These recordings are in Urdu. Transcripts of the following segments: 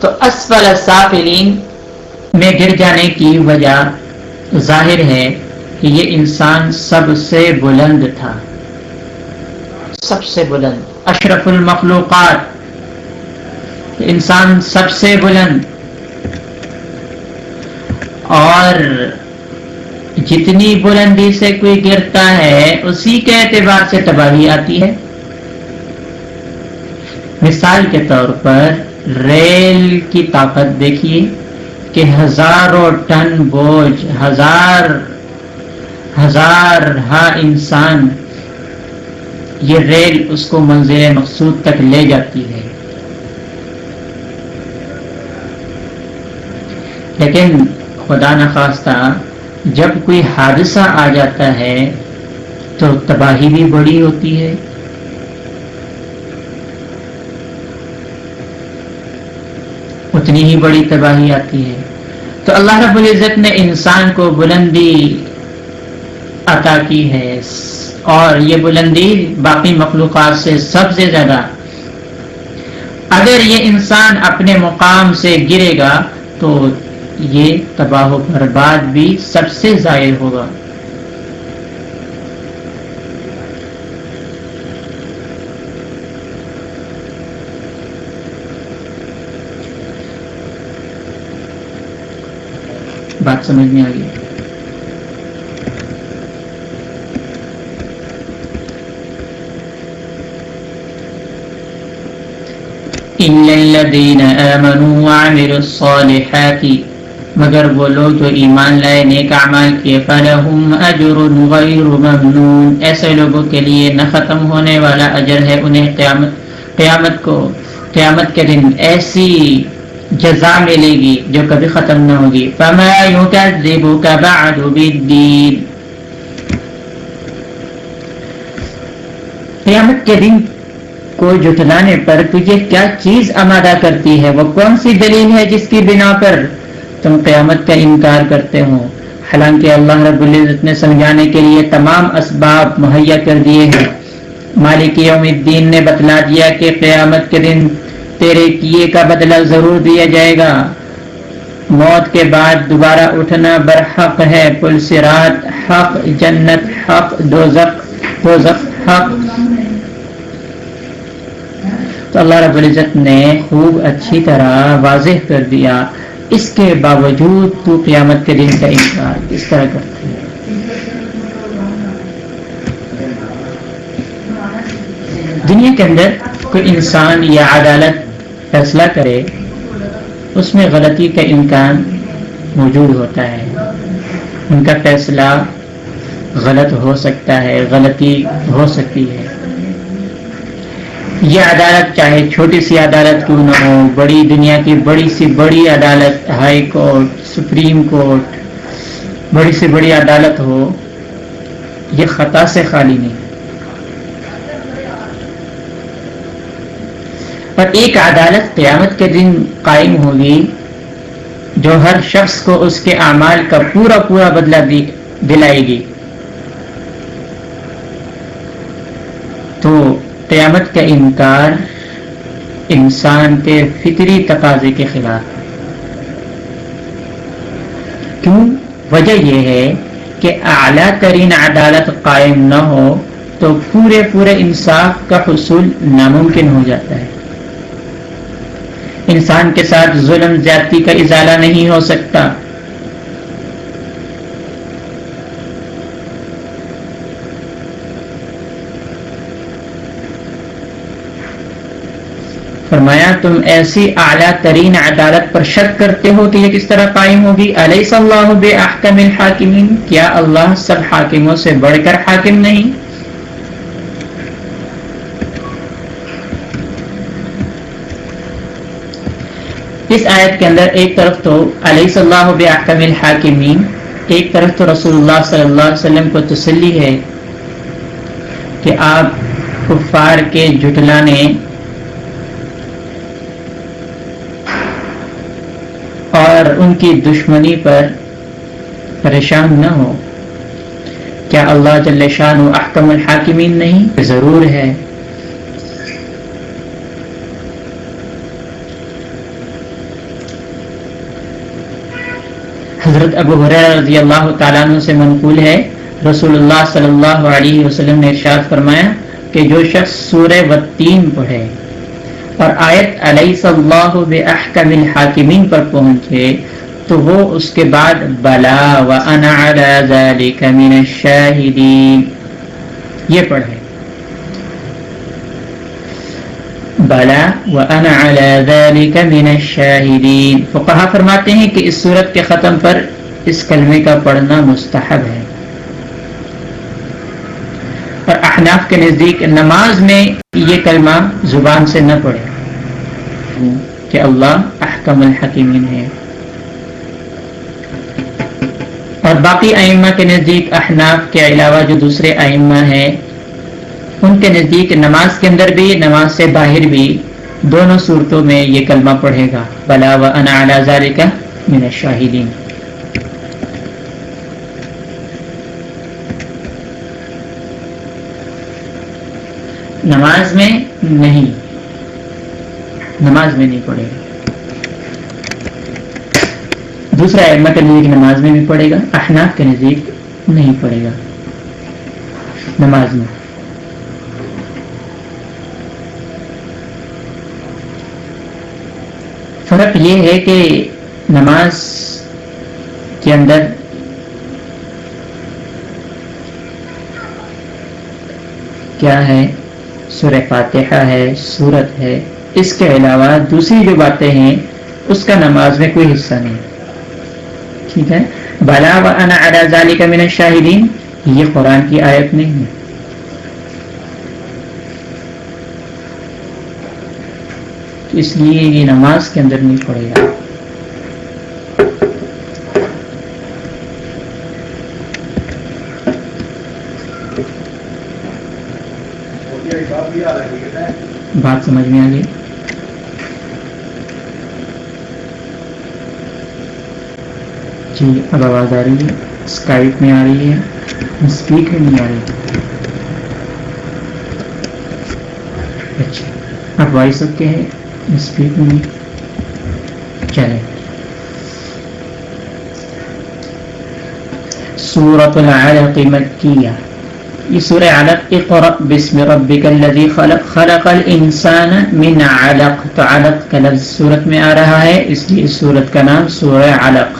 تو اسفل سافلین میں گر جانے کی وجہ ظاہر ہے کہ یہ انسان سب سے بلند تھا۔ سب سے بلند۔ اشرف المخلوقات۔ انسان سب سے بلند۔ اور جتنی بلندی سے کوئی گرتا ہے، اسی کے اعتبار سے تباہی آتی ہے۔ مثال کے طور پر ریل کی طاقت دیکھیے کہ ہزاروں ٹن بوجھ، ہزار ہزار ہا انسان یہ ریل اس کو منزل مقصود تک لے جاتی ہے۔ لیکن خدا نخواستہ، جب کوئی حادثہ آ جاتا ہے تو تباہی بھی بڑی ہوتی ہے۔ ہی بڑی تباہی آتی ہے۔ تو اللہ رب العزت نے انسان کو بلندی عطا کی ہے۔ اور یہ بلندی باقی مخلوقات سے سب سے زیادہ۔ اگر یہ انسان اپنے مقام سے گرے گا تو یہ تباہ و برباد بھی سب سے ظاہر ہوگا۔ بات سمجھ میں آ گئی إلا الذين آمنوا وعملوا الصالحات، مگر وہ لوگ جو ایمان لائے، نیک اعمال کیے، فلہم اجر غیر ممنون۔ ایسے لوگوں کے لیے نہ ختم ہونے والا اجر ہے انہیں قیامت قیامت کو، قیامت کے دن۔ ایسی جزا ملے گی جو کبھی ختم نہ ہوگی۔ فما يكذبك بعد بالدین قیامت کے دن کو جٹلانے پر تجھے کیا چیز آمادہ کرتی ہے؟ وہ کون سی دلیل ہے جس کی بنا پر تم قیامت کا انکار کرتے ہو؟ حالانکہ اللہ رب العزت نے سمجھانے کے لیے تمام اسباب مہیا کر دیے ہیں۔ مالک یوم الدین نے بتلا دیا کہ قیامت کے دن تیرے کیے کا بدلہ ضرور دیا جائے گا۔ موت کے بعد دوبارہ اٹھنا برحق ہے۔ پل سرات حق، جنت، حق دوزق دوزق حق۔ تو اللہ رب العزت نے خوب اچھی طرح واضح کر دیا۔ اس کے باوجود تو قیامت کے دن کا انکار کس طرح کرتی ہے دنیا کے اندر کوئی انسان یا عدالت فیصلہ کرے، اس میں غلطی کا امکان موجود ہوتا ہے۔ ان کا فیصلہ غلط ہو سکتا ہے، غلطی ہو سکتی ہے۔ یہ عدالت چاہے چھوٹی سی عدالت کیوں نہ ہو، بڑی دنیا کی بڑی سی بڑی عدالت، ہائی کورٹ، سپریم کورٹ، بڑی سے بڑی عدالت ہو، یہ خطا سے خالی نہیں۔ پر ایک عدالت قیامت کے دن قائم ہوگی جو ہر شخص کو اس کے اعمال کا پورا پورا بدلہ دلائے گی۔ تو قیامت کا انکار انسان کے فطری تقاضے کے خلاف کیوں؟ وجہ یہ ہے کہ اعلیٰ ترین عدالت قائم نہ ہو تو پورے پورے انصاف کا حصول ناممکن ہو جاتا ہے۔ انسان کے ساتھ ظلم زیادتی کا ازالہ نہیں ہو سکتا۔ فرمایا، تم ایسی اعلیٰ ترین عدالت پر شک کرتے ہو کہ یہ کس طرح قائم ہوگی؟ علیہ صلی اللہ بے احکم الحاکمین؟ کیا اللہ سب حاکموں سے بڑھ کر حاکم نہیں؟ اس آیت کے اندر ایک طرف تو علیہ صلی اللہ بے احکم الحاکمین ایک طرف تو رسول اللہ صلی اللہ علیہ وسلم کو تسلی ہے کہ آپ کفار کے جھٹلانے اور ان کی دشمنی پر پریشان نہ ہو کیا اللہ جل شان و احکم الحاکمین نہیں؟ ضرور ہے۔ حضرت ابو رضی اللہ تعالیٰ عنہ سے منقول ہے۔ رسول اللہ صلی اللہ علیہ وسلم نے ارشاد فرمایا کہ جو شخص سورہ و تین پڑھے اور آیت علیہ صلی اللہ بحکم الحاکمین پر پہنچے تو وہ اس کے بعد بلا و انا علی ذالک من الشاہدین یہ پڑھے۔ بلا و انا علی ذالک من الشاہدین فقہا فرماتے ہیں کہ اس صورت کے ختم پر اس کلمے کا پڑھنا مستحب ہے۔ اور احناف کے نزدیک نماز میں یہ کلمہ زبان سے نہ پڑھے۔ کہ اللہ احکم الحکیمین ہے۔ اور باقی ائمہ کے نزدیک احناف کے علاوہ جو دوسرے ائمہ ہیں ان کے نزدیک نماز کے اندر بھی، نماز سے باہر بھی دونوں صورتوں میں یہ کلمہ پڑھے گا۔ بلا و انا ذالک من الشاہدین۔ نماز میں نہیں۔ نماز میں نہیں پڑھے گا۔ دوسرا احمد کے نزدیک نماز میں بھی پڑھے گا۔ احناف کے نزدیک نہیں پڑھے گا۔ نماز میں۔ فرق یہ ہے کہ نماز کے اندر کیا ہے؟ سورہ فاتحہ ہے، سورت ہے۔ اس کے علاوہ دوسری جو باتیں ہیں، اس کا نماز میں کوئی حصہ نہیں۔ ٹھیک ہے؟ بالا و انا کا من الشاہدین یہ قرآن کی آیت نہیں ہے۔ اس لیے یہ نماز کے اندر نہیں پڑے گا۔ بات سمجھ میں آ گئی؟ جی اب آواز آ رہی ہے۔ اسکائپ میں آ رہی ہے۔ اسپیکر نہیں آ رہی اچھا۔ اب وائس سکتے ہیں؟ اسپیکر میں چلے سورت العلق مکیہ۔ یہ سورہ علق اقرأ بسم ربک الذی خلق خلق الانسان من علق۔ تو علق کا لفظ سورت میں آ رہا ہے، اس لیے اس سورت کا نام سورہ علق۔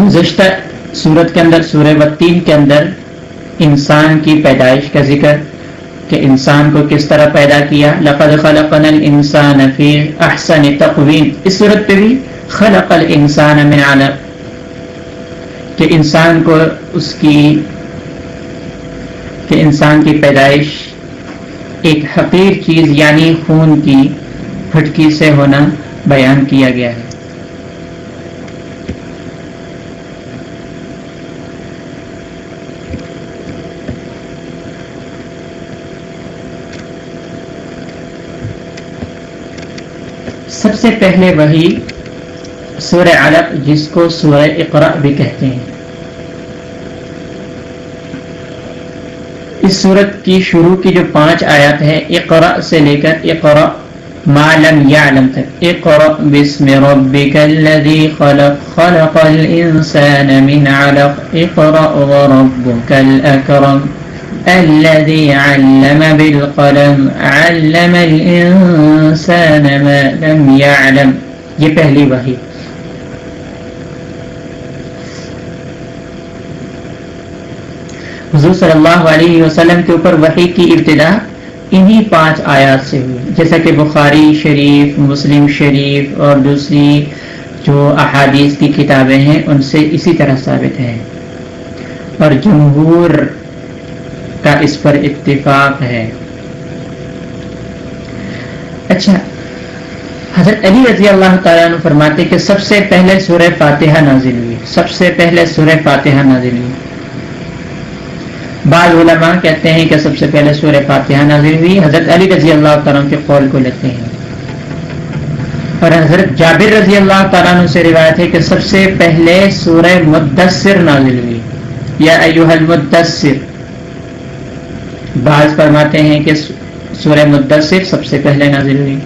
گزشتہ سورت کے اندر سورہ وطین کے اندر انسان کی پیدائش کا ذکر کہ انسان کو کس طرح پیدا کیا؟ لقد خلقنا الانسان فی احسن تقویم۔ اس صورت پہ بھی خلق الانسان من علق۔ کہ انسان کو اس کی، کہ انسان کی پیدائش ایک حقیر چیز یعنی خون کی پھٹکی سے ہونا بیان کیا گیا ہے۔ سب سے پہلے وہی سورہ علق جس کو سورہ اقرا بھی کہتے ہیں۔ اس صورت کی شروع کی جو پانچ آیات ہے اقرا سے لے کر اقرا ما لم يعلم تک۔ اقرا بسم ربك الذي خلق خلق الانسان من علق۔ اقرا وربك الاكرم الذي علم بالقلم، علم الانسان ما لم يعلم. یہ پہلی وحی حضور صلی اللہ علیہ وسلم کے اوپر وحی کی ابتدا انہی پانچ آیات سے ہوئی۔ جیسا کہ بخاری شریف، مسلم شریف اور دوسری جو احادیث کی کتابیں ہیں، ان سے اسی طرح ثابت ہے اور جمہور کا اس پر اتفاق ہے۔ اچھا حضرت علی رضی اللہ تعالیٰ عنہ فرماتے کہ سب سے پہلے سورہ فاتحہ نازل ہوئی۔ سب سے پہلے سورہ فاتحہ نازل ہوئی۔ بعض علماء کہتے ہیں کہ سب سے پہلے سورہ فاتحہ نازل ہوئی۔ حضرت علی رضی اللہ تعالیٰ کے قول کو لیتے ہیں۔ اور حضرت جابر رضی اللہ تعالیٰ عنہ سے روایت ہے کہ سب سے پہلے سورہ مدثر نازل ہوئی۔ یا ایوہ المدثر۔ بعض فرماتے ہیں کہ سورہ مدثر سب سے پہلے نازل ہوئی۔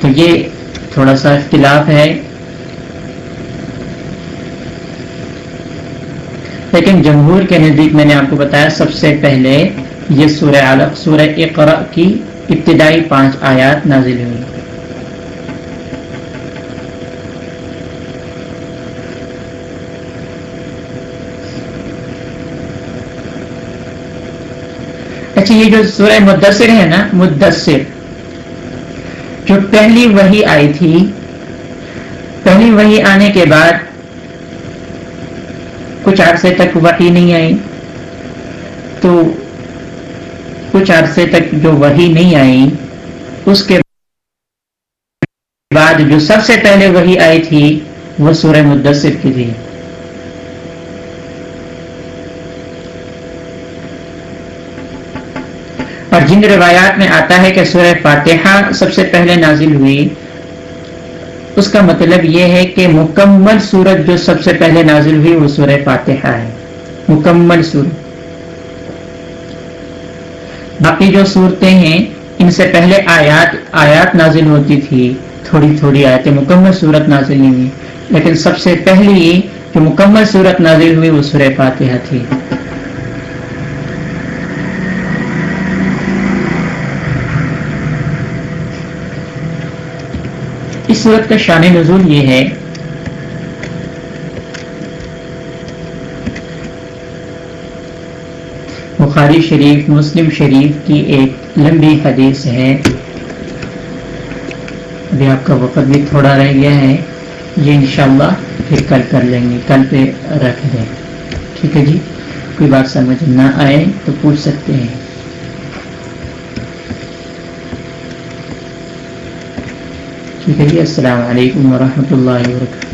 تو یہ تھوڑا سا اختلاف ہے۔ لیکن جمہور کے نزدیک میں نے آپ کو بتایا سب سے پہلے یہ سورہ علق، سورہ اقرا کی ابتدائی پانچ آیات نازل ہوئی۔ اچھا یہ جو سورہ مدثر ہے نا، مدثر، جو پہلی وہی آئی تھی، پہلی وہی آنے کے بعد کچھ عرصے تک وہی نہیں آئی، تو کچھ عرصے تک جو وہی نہیں آئی، اس کے بعد جو سب سے پہلے وہی آئی تھی، وہ سورہ مدثر کی تھی۔ اور جن روایات میں آتا ہے کہ سورہ فاتحہ سب سے پہلے نازل ہوئی، اس کا مطلب یہ ہے کہ مکمل سورت جو سب سے پہلے نازل ہوئی وہ سورہ فاتحہ ہے۔ مکمل سورت۔ باقی جو صورتیں ہیں، ان سے پہلے آیات آیات نازل ہوتی تھی۔ تھوڑی تھوڑی آیتیں، مکمل صورت نازل نہیں ہوئی۔ لیکن سب سے پہلی جو مکمل صورت نازل ہوئی وہ سورہ فاتحہ تھی۔ اس صورت کا شان نزول یہ ہے بخاری شریف، مسلم شریف کی ایک لمبی حدیث ہے۔ ابھی آپ کا وقت بھی تھوڑا رہ گیا ہے۔ یہ انشاءاللہ پھر کل کر لیں گے، کل پہ رکھ دیں۔ ٹھیک ہے جی؟ کوئی بات سمجھ نہ آئے تو پوچھ سکتے ہیں۔ ٹھیک ہے جی السلام علیکم ورحمۃ اللہ وبرکاتہ۔